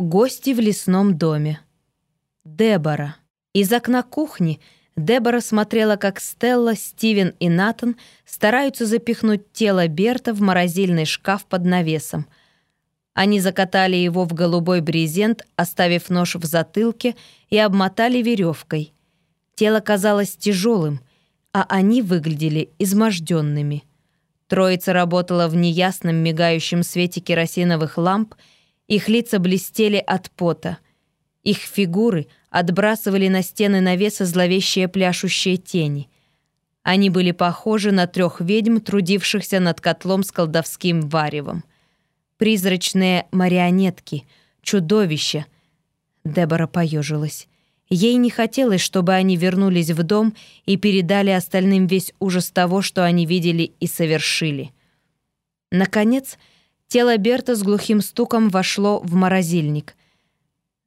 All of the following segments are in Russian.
Гости в лесном доме. Дебора. Из окна кухни Дебора смотрела, как Стелла, Стивен и Натан стараются запихнуть тело Берта в морозильный шкаф под навесом. Они закатали его в голубой брезент, оставив нож в затылке, и обмотали веревкой. Тело казалось тяжелым, а они выглядели изможденными. Троица работала в неясном мигающем свете керосиновых ламп, их лица блестели от пота. Их фигуры отбрасывали на стены навеса зловещие пляшущие тени. Они были похожи на трех ведьм, трудившихся над котлом с колдовским варевом. Призрачные марионетки, чудовища. Дебора поежилась. Ей не хотелось, чтобы они вернулись в дом и передали остальным весь ужас того, что они видели и совершили. Наконец, тело Берта с глухим стуком вошло в морозильник.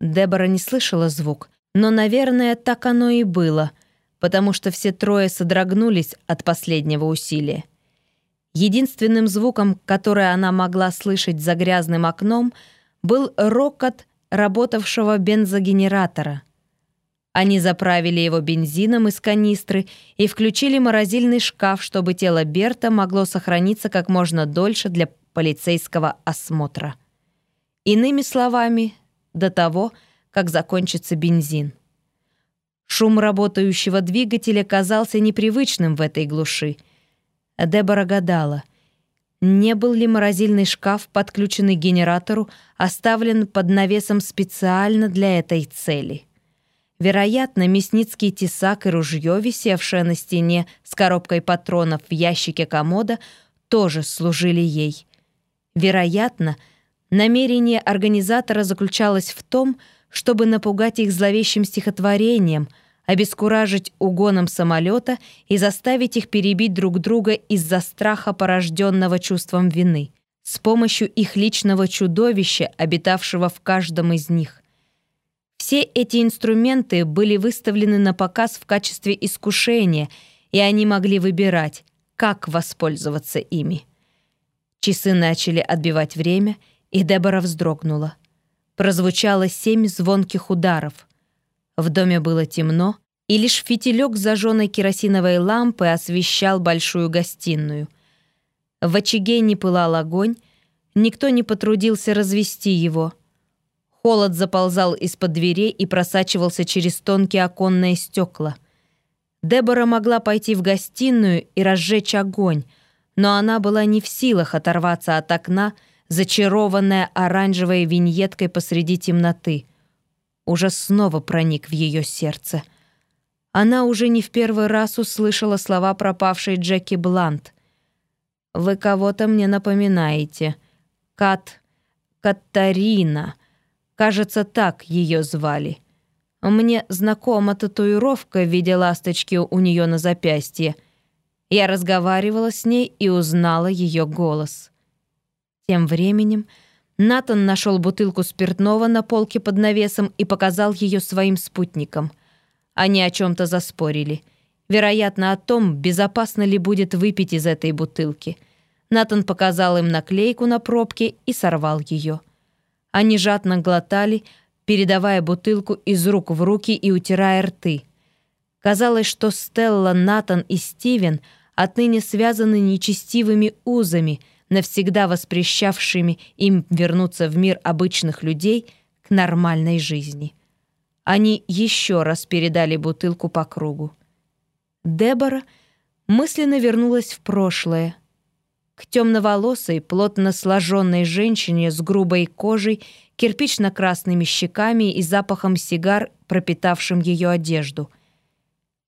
Дебора не слышала звук, но, наверное, так оно и было, потому что все трое содрогнулись от последнего усилия. Единственным звуком, который она могла слышать за грязным окном, был рокот работавшего бензогенератора — они заправили его бензином из канистры и включили морозильный шкаф, чтобы тело Берта могло сохраниться как можно дольше для полицейского осмотра. Иными словами, до того, как закончится бензин. Шум работающего двигателя казался непривычным в этой глуши. Дебора гадала, не был ли морозильный шкаф, подключенный к генератору, оставлен под навесом специально для этой цели. Вероятно, мясницкий тесак и ружье, висевшее на стене с коробкой патронов в ящике комода, тоже служили ей. Вероятно, намерение организатора заключалось в том, чтобы напугать их зловещим стихотворением, обескуражить угоном самолета и заставить их перебить друг друга из-за страха, порожденного чувством вины, с помощью их личного чудовища, обитавшего в каждом из них. Все эти инструменты были выставлены на показ в качестве искушения, и они могли выбирать, как воспользоваться ими. Часы начали отбивать время, и Дебора вздрогнула. Прозвучало семь звонких ударов. В доме было темно, и лишь фитилек зажженной керосиновой лампы освещал большую гостиную. В очаге не пылал огонь, никто не потрудился развести его — Холод заползал из-под дверей и просачивался через тонкие оконные стекла. Дебора могла пойти в гостиную и разжечь огонь, но она была не в силах оторваться от окна, зачарованная оранжевой виньеткой посреди темноты. Ужас снова проник в ее сердце. Она уже не в первый раз услышала слова пропавшей Джеки Блант. «Вы кого-то мне напоминаете. Кат... Катарина. Кажется, так ее звали. Мне знакома татуировка в виде ласточки у нее на запястье. Я разговаривала с ней и узнала ее голос. Тем временем Натан нашел бутылку спиртного на полке под навесом и показал ее своим спутникам. Они о чем-то заспорили. Вероятно, о том, безопасно ли будет выпить из этой бутылки. Натан показал им наклейку на пробке и сорвал ее. Они жадно глотали, передавая бутылку из рук в руки и утирая рты. Казалось, что Стелла, Натан и Стивен отныне связаны нечестивыми узами, навсегда воспрещавшими им вернуться в мир обычных людей к нормальной жизни. Они еще раз передали бутылку по кругу. Дебора мысленно вернулась в прошлое — к темноволосой, плотно сложенной женщине с грубой кожей, кирпично-красными щеками и запахом сигар, пропитавшим ее одежду.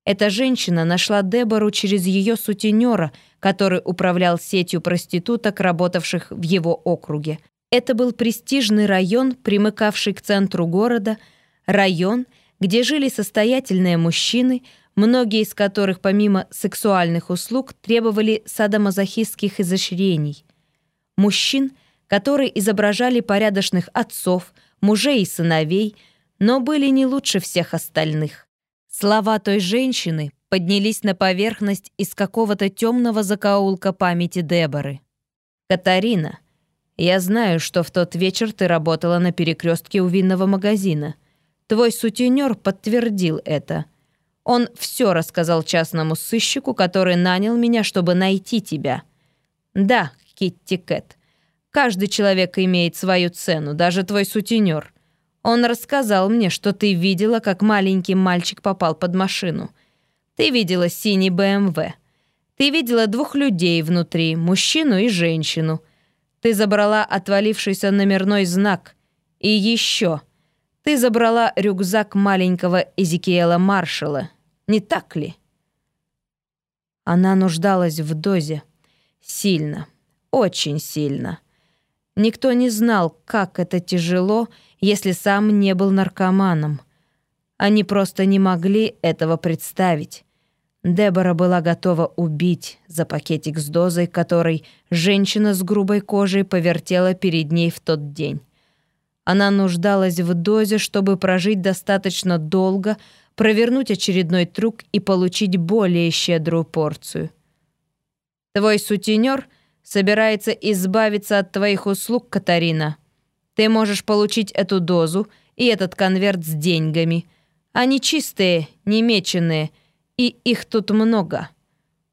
Эта женщина нашла Дебору через ее сутенера, который управлял сетью проституток, работавших в его округе. Это был престижный район, примыкавший к центру города, район, где жили состоятельные мужчины – многие из которых помимо сексуальных услуг требовали садомазохистских изощрений. Мужчин, которые изображали порядочных отцов, мужей и сыновей, но были не лучше всех остальных. Слова той женщины поднялись на поверхность из какого-то темного закоулка памяти Деборы. Катарина, Я знаю, что в тот вечер ты работала на перекрестке у винного магазина. Твой сутенер подтвердил это. Он все рассказал частному сыщику, который нанял меня, чтобы найти тебя. Да, Китти Кэт, каждый человек имеет свою цену, даже твой сутенер. Он рассказал мне, что ты видела, как маленький мальчик попал под машину. Ты видела синий БМВ. Ты видела двух людей внутри, мужчину и женщину — ты забрала отвалившийся номерной знак. И еще. Ты забрала рюкзак маленького Эзекиэла Маршала. Не так ли? Она нуждалась в дозе. Сильно. Очень сильно. Никто не знал, как это тяжело, если сам не был наркоманом. Они просто не могли этого представить. Дебора была готова убить за пакетик с дозой, который женщина с грубой кожей повертела перед ней в тот день. Она нуждалась в дозе, чтобы прожить достаточно долго, провернуть очередной трюк и получить более щедрую порцию. Твой сутенер собирается избавиться от твоих услуг, Катарина. Ты можешь получить эту дозу и этот конверт с деньгами. Они чистые, немеченные — и их тут много.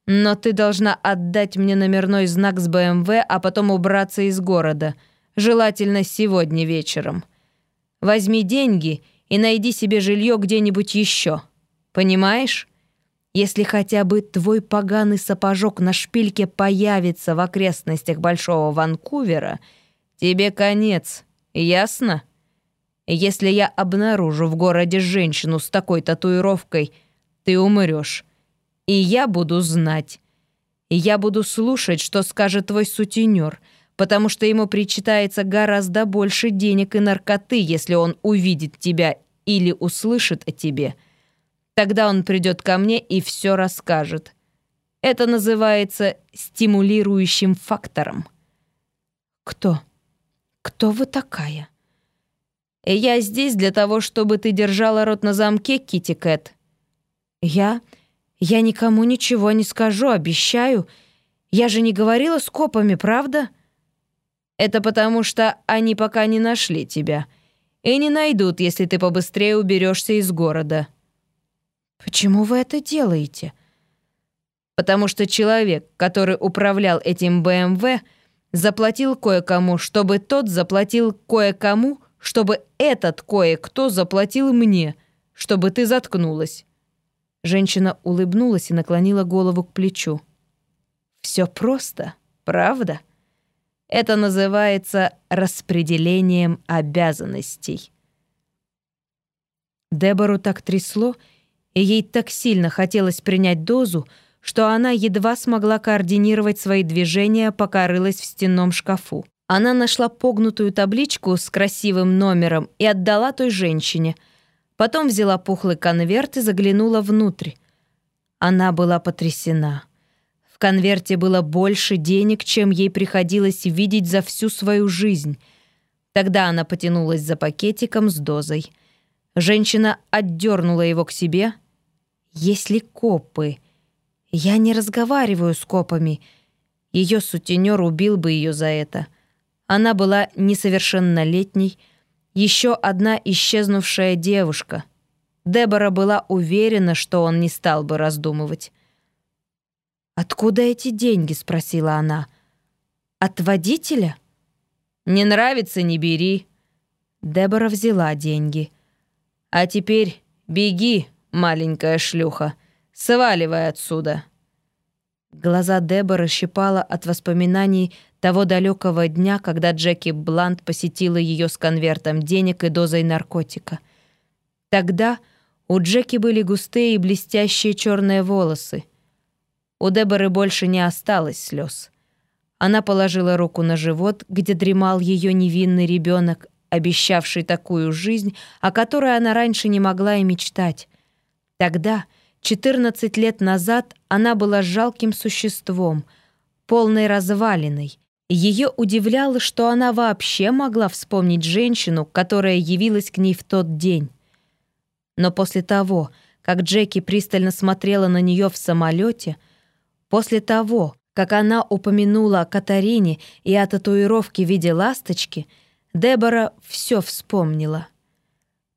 Но ты должна отдать мне номерной знак с БМВ, а потом убраться из города, желательно сегодня вечером. Возьми деньги и найди себе жилье где-нибудь еще. Понимаешь? Если хотя бы твой поганый сапожок на шпильке появится в окрестностях Большого Ванкувера, тебе конец, ясно? Если я обнаружу в городе женщину с такой татуировкой – ты умрешь. И я буду знать. И я буду слушать, что скажет твой сутенер, потому что ему причитается гораздо больше денег и наркоты, если он увидит тебя или услышит о тебе. Тогда он придет ко мне и все расскажет. Это называется стимулирующим фактором. Кто? Кто вы такая? Я здесь для того, чтобы ты держала рот на замке, Кити Кэт. «Я... я никому ничего не скажу, обещаю. Я же не говорила с копами, правда?» «Это потому, что они пока не нашли тебя. И не найдут, если ты побыстрее уберешься из города». «Почему вы это делаете?» «Потому что человек, который управлял этим БМВ, заплатил кое-кому, чтобы тот заплатил кое-кому, чтобы этот кое-кто заплатил мне, чтобы ты заткнулась». Женщина улыбнулась и наклонила голову к плечу. «Все просто, правда? Это называется распределением обязанностей». Дебору так трясло, и ей так сильно хотелось принять дозу, что она едва смогла координировать свои движения, пока рылась в стенном шкафу. Она нашла погнутую табличку с красивым номером и отдала той женщине — Потом взяла пухлый конверт и заглянула внутрь. Она была потрясена. В конверте было больше денег, чем ей приходилось видеть за всю свою жизнь. Тогда она потянулась за пакетиком с дозой. Женщина отдернула его к себе. «Если копы...» «Я не разговариваю с копами. Ее сутенер убил бы ее за это. Она была несовершеннолетней, еще одна исчезнувшая девушка. Дебора была уверена, что он не стал бы раздумывать. «Откуда эти деньги?» — спросила она. «От водителя?» «Не нравится — не бери». Дебора взяла деньги. «А теперь беги, маленькая шлюха, сваливай отсюда». Глаза Деборы щипала от воспоминаний того далекого дня, когда Джеки Блант посетила ее с конвертом денег и дозой наркотика. Тогда у Джеки были густые и блестящие черные волосы. У Деборы больше не осталось слез. Она положила руку на живот, где дремал ее невинный ребенок, обещавший такую жизнь, о которой она раньше не могла и мечтать. Тогда — 14 лет назад она была жалким существом, полной развалиной. Ее удивляло, что она вообще могла вспомнить женщину, которая явилась к ней в тот день. Но после того, как Джеки пристально смотрела на нее в самолете, после того, Как она упомянула о Катарине и о татуировке в виде ласточки, Дебора все вспомнила.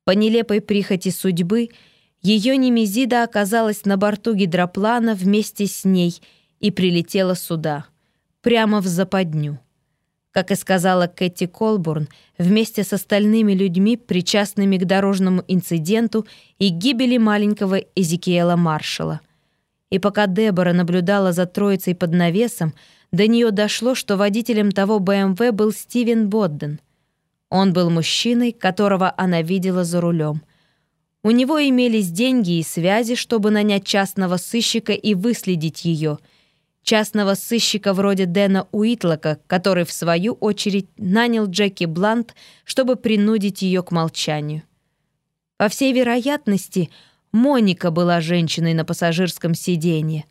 По нелепой прихоти судьбы ее немезида оказалась на борту гидроплана вместе с ней и прилетела сюда, прямо в западню. Как и сказала Кэти Колбурн, вместе с остальными людьми, причастными к дорожному инциденту и гибели маленького Эзекиэла Маршала. И пока Дебора наблюдала за троицей под навесом, до нее дошло, что водителем того БМВ был Стивен Бодден. Он был мужчиной, которого она видела за рулем. У него имелись деньги и связи, чтобы нанять частного сыщика и выследить ее — частного сыщика вроде Дэна Уитлока, который, в свою очередь, нанял Джеки Блант, чтобы принудить ее к молчанию. По всей вероятности, Моника была женщиной на пассажирском сиденье.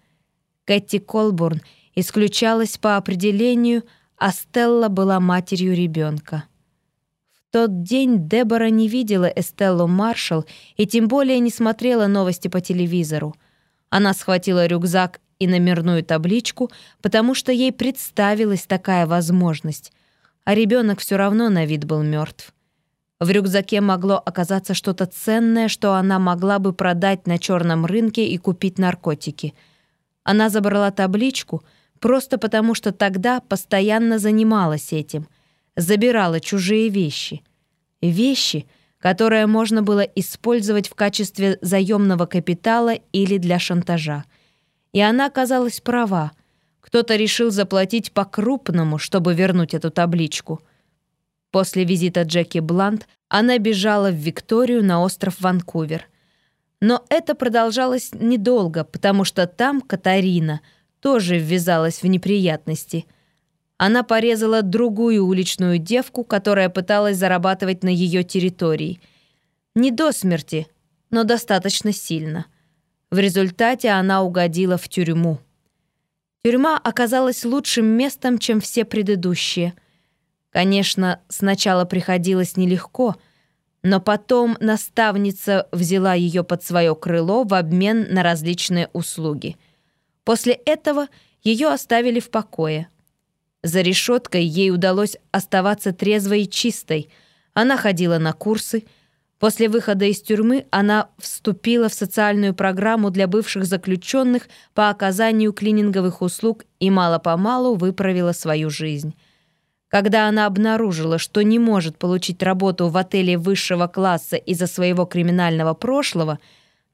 Кэти Колбурн исключалась по определению, а Стелла была матерью ребенка. Тот день Дебора не видела Эстеллу Маршалл и тем более не смотрела новости по телевизору. Она схватила рюкзак и номерную табличку, потому что ей представилась такая возможность, а ребенок все равно на вид был мертв. В рюкзаке могло оказаться что-то ценное, что она могла бы продать на черном рынке и купить наркотики. Она забрала табличку просто потому, что тогда постоянно занималась этим, забирала чужие вещи. Вещи, которые можно было использовать в качестве заемного капитала или для шантажа. И она оказалась права. Кто-то решил заплатить по-крупному, чтобы вернуть эту табличку. После визита Джеки Блант она бежала в Викторию на остров Ванкувер. Но это продолжалось недолго, потому что там Катарина тоже ввязалась в неприятности. Она порезала другую уличную девку, которая пыталась зарабатывать на ее территории. Не до смерти, но достаточно сильно. В результате она угодила в тюрьму. Тюрьма оказалась лучшим местом, чем все предыдущие. Конечно, сначала приходилось нелегко, но потом наставница взяла ее под свое крыло в обмен на различные услуги. После этого ее оставили в покое. За решеткой ей удалось оставаться трезвой и чистой. Она ходила на курсы, После выхода из тюрьмы она вступила в социальную программу для бывших заключенных по оказанию клининговых услуг и мало-помалу выправила свою жизнь. Когда она обнаружила, что не может получить работу в отеле высшего класса из-за своего криминального прошлого,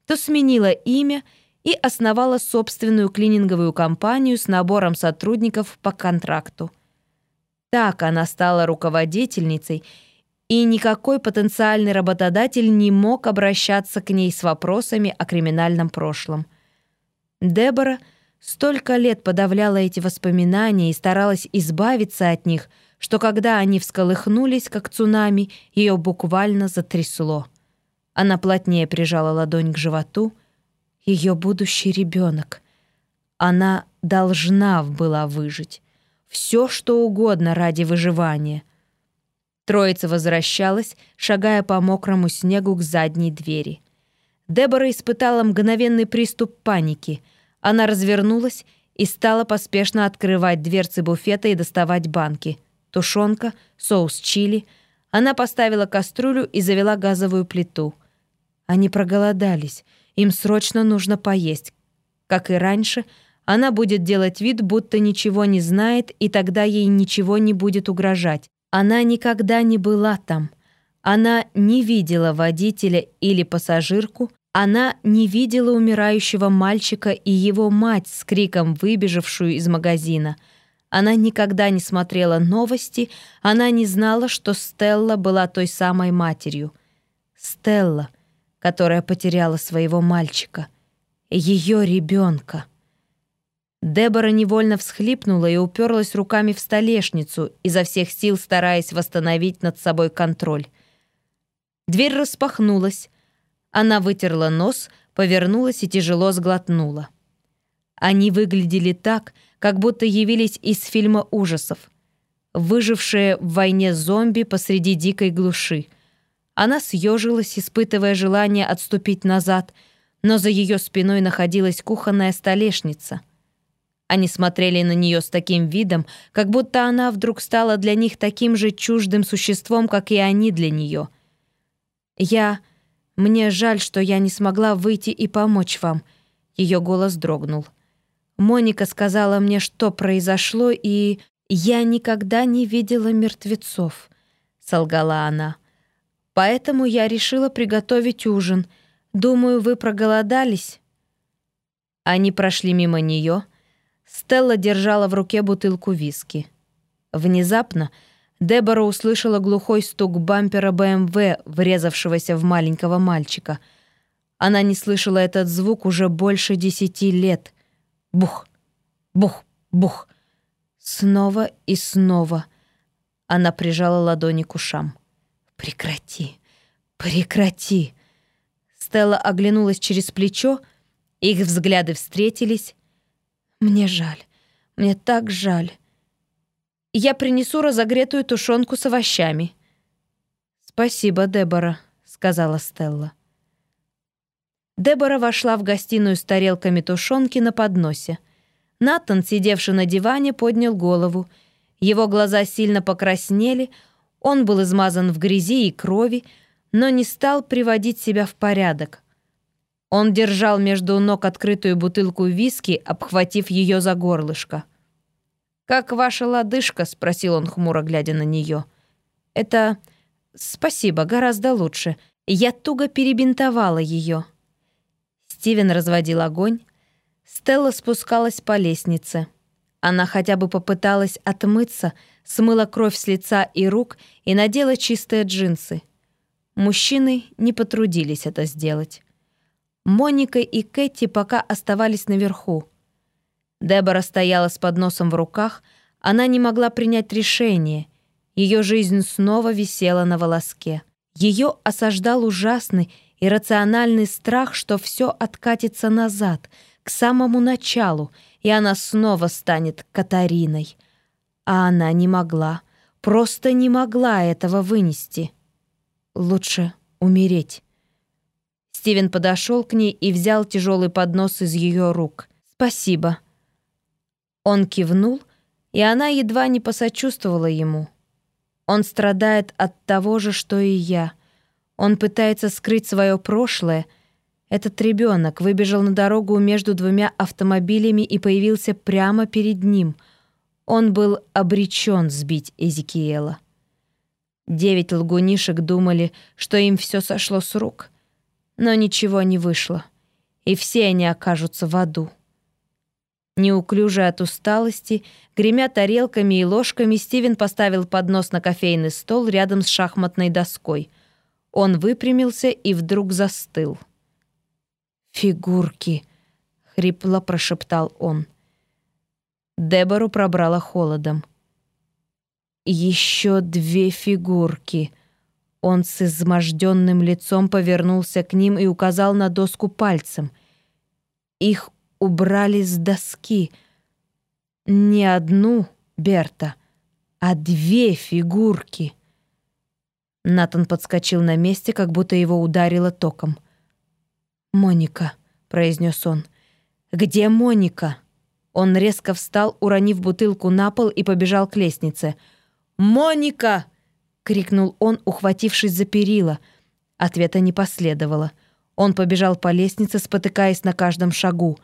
то сменила имя и основала собственную клининговую компанию с набором сотрудников по контракту. Так она стала руководительницей – и никакой потенциальный работодатель не мог обращаться к ней с вопросами о криминальном прошлом. Дебора столько лет подавляла эти воспоминания и старалась избавиться от них, что когда они всколыхнулись, как цунами, ее буквально затрясло. Она плотнее прижала ладонь к животу. Ее будущий ребенок. Она должна была выжить. Все, что угодно ради выживания — Троица возвращалась, шагая по мокрому снегу к задней двери. Дебора испытала мгновенный приступ паники. Она развернулась и стала поспешно открывать дверцы буфета и доставать банки. Тушенка, соус чили. Она поставила кастрюлю и завела газовую плиту. Они проголодались. Им срочно нужно поесть. Как и раньше, она будет делать вид, будто ничего не знает, и тогда ей ничего не будет угрожать. Она никогда не была там. Она не видела водителя или пассажирку, она не видела умирающего мальчика и его мать с криком, выбежавшую из магазина. Она никогда не смотрела новости, она не знала, что Стелла была той самой матерью. Стелла, которая потеряла своего мальчика, ее ребенка. Дебора невольно всхлипнула и уперлась руками в столешницу, изо всех сил стараясь восстановить над собой контроль. Дверь распахнулась. Она вытерла нос, повернулась и тяжело сглотнула. Они выглядели так, как будто явились из фильма ужасов. Выжившие в войне зомби посреди дикой глуши. Она съежилась, испытывая желание отступить назад, но за ее спиной находилась кухонная столешница — Они смотрели на нее с таким видом, как будто она вдруг стала для них таким же чуждым существом, как и они для нее. «Я... Мне жаль, что я не смогла выйти и помочь вам». Ее голос дрогнул. Моника сказала мне, что произошло, и я никогда не видела мертвецов, солгала она. Поэтому я решила приготовить ужин. Думаю, вы проголодались. Они прошли мимо нее. Стелла держала в руке бутылку виски. Внезапно Дебора услышала глухой стук бампера БМВ, врезавшегося в маленького мальчика. Она не слышала этот звук уже больше десяти лет. Бух, бух, бух. Снова и снова. Она прижала ладони к ушам. «Прекрати, прекрати!» Стелла оглянулась через плечо, их взгляды встретились. «Мне жаль, мне так жаль. Я принесу разогретую тушенку с овощами». «Спасибо, Дебора», — сказала Стелла. Дебора вошла в гостиную с тарелками тушенки на подносе. Натан, сидевший на диване, поднял голову. Его глаза сильно покраснели, он был измазан в грязи и крови, но не стал приводить себя в порядок. Он держал между ног открытую бутылку виски, обхватив ее за горлышко. «Как ваша лодыжка?» — спросил он, хмуро глядя на нее. «Это... спасибо, гораздо лучше. Я туго перебинтовала ее». Стивен разводил огонь. Стелла спускалась по лестнице. Она хотя бы попыталась отмыться, смыла кровь с лица и рук и надела чистые джинсы. Мужчины не потрудились это сделать. Моника и Кэти пока оставались наверху. Дебора стояла с подносом в руках, она не могла принять решение. Ее жизнь снова висела на волоске. Ее осаждал ужасный иррациональный страх, что все откатится назад, к самому началу, и она снова станет Катариной. А она не могла, просто не могла этого вынести. Лучше умереть. Стивен подошел к ней и взял тяжелый поднос из ее рук. «Спасибо». Он кивнул, и она едва не посочувствовала ему. Он страдает от того же, что и я — он пытается скрыть свое прошлое. Этот ребенок выбежал на дорогу между двумя автомобилями и появился прямо перед ним. Он был обречен сбить Эзекиэла. Девять лгунишек думали, что им все сошло с рук. Но ничего не вышло. И все они окажутся в аду. Неуклюже от усталости, гремя тарелками и ложками, Стивен поставил поднос на кофейный стол рядом с шахматной доской — он выпрямился и вдруг застыл. «Фигурки!» — хрипло прошептал он. Дебору пробрала холодом. «Еще две фигурки!» Он с изможденным лицом повернулся к ним и указал на доску пальцем. Их убрали с доски. Не одну, Берта, а две фигурки. Натан подскочил на месте, как будто его ударило током. «Моника», — произнес он. «Где Моника?» Он резко встал, уронив бутылку на пол и побежал к лестнице. «Моника!» — крикнул он, ухватившись за перила. Ответа не последовало. Он побежал по лестнице, спотыкаясь на каждом шагу.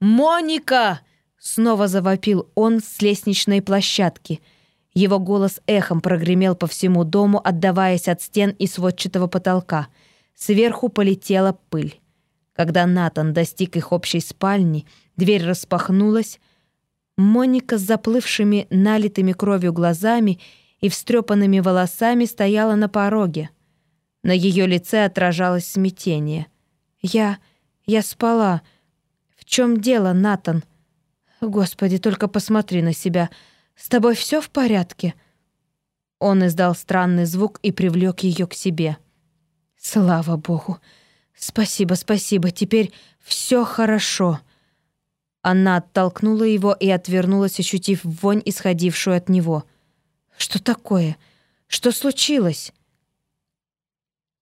«Моника!» — снова завопил он с лестничной площадки — его голос эхом прогремел по всему дому, отдаваясь от стен и сводчатого потолка. Сверху полетела пыль. Когда Натан достиг их общей спальни, дверь распахнулась. Моника с заплывшими, налитыми кровью глазами и встрепанными волосами стояла на пороге. На ее лице отражалось смятение. «Я... я спала. В чем дело, Натан? Господи, только посмотри на себя. С тобой все в порядке?» Он издал странный звук и привлек ее к себе. «Слава богу! Спасибо, спасибо, теперь все хорошо!» Она оттолкнула его и отвернулась, ощутив вонь, исходившую от него. «Что такое? Что случилось?»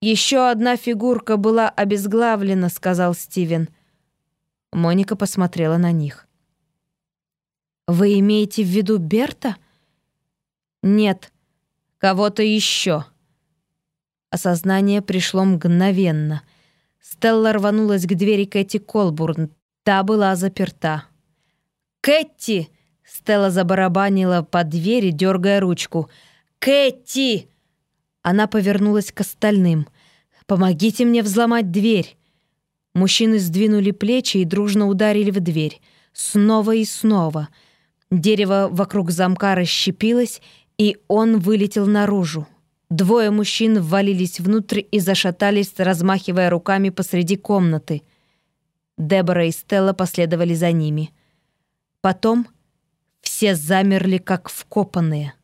«Еще одна фигурка была обезглавлена», — сказал Стивен. Моника посмотрела на них. «Вы имеете в виду Берта?» «Нет, кого-то еще». Осознание пришло мгновенно. Стелла рванулась к двери Кэти Колбурн. Та была заперта. «Кэти!» — Стелла забарабанила по двери, дергая ручку. «Кэти!» Она повернулась к остальным. «Помогите мне взломать дверь!» Мужчины сдвинули плечи и дружно ударили в дверь. Снова и снова. Дерево вокруг замка расщепилось, и он вылетел наружу. Двое мужчин ввалились внутрь и зашатались, размахивая руками посреди комнаты. Дебора и Стелла последовали за ними. Потом все замерли, как вкопанные.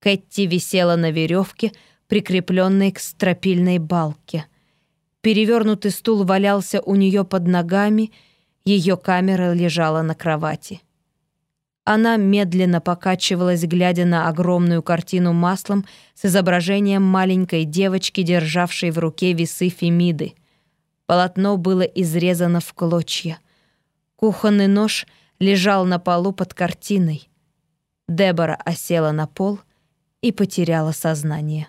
Кэти висела на веревке, прикрепленной к стропильной балке. Перевернутый стул валялся у нее под ногами, ее камера лежала на кровати. Она медленно покачивалась, глядя на огромную картину маслом с изображением маленькой девочки, державшей в руке весы Фемиды. Полотно было изрезано в клочья. Кухонный нож лежал на полу под картиной. Дебора осела на пол — и потеряла сознание.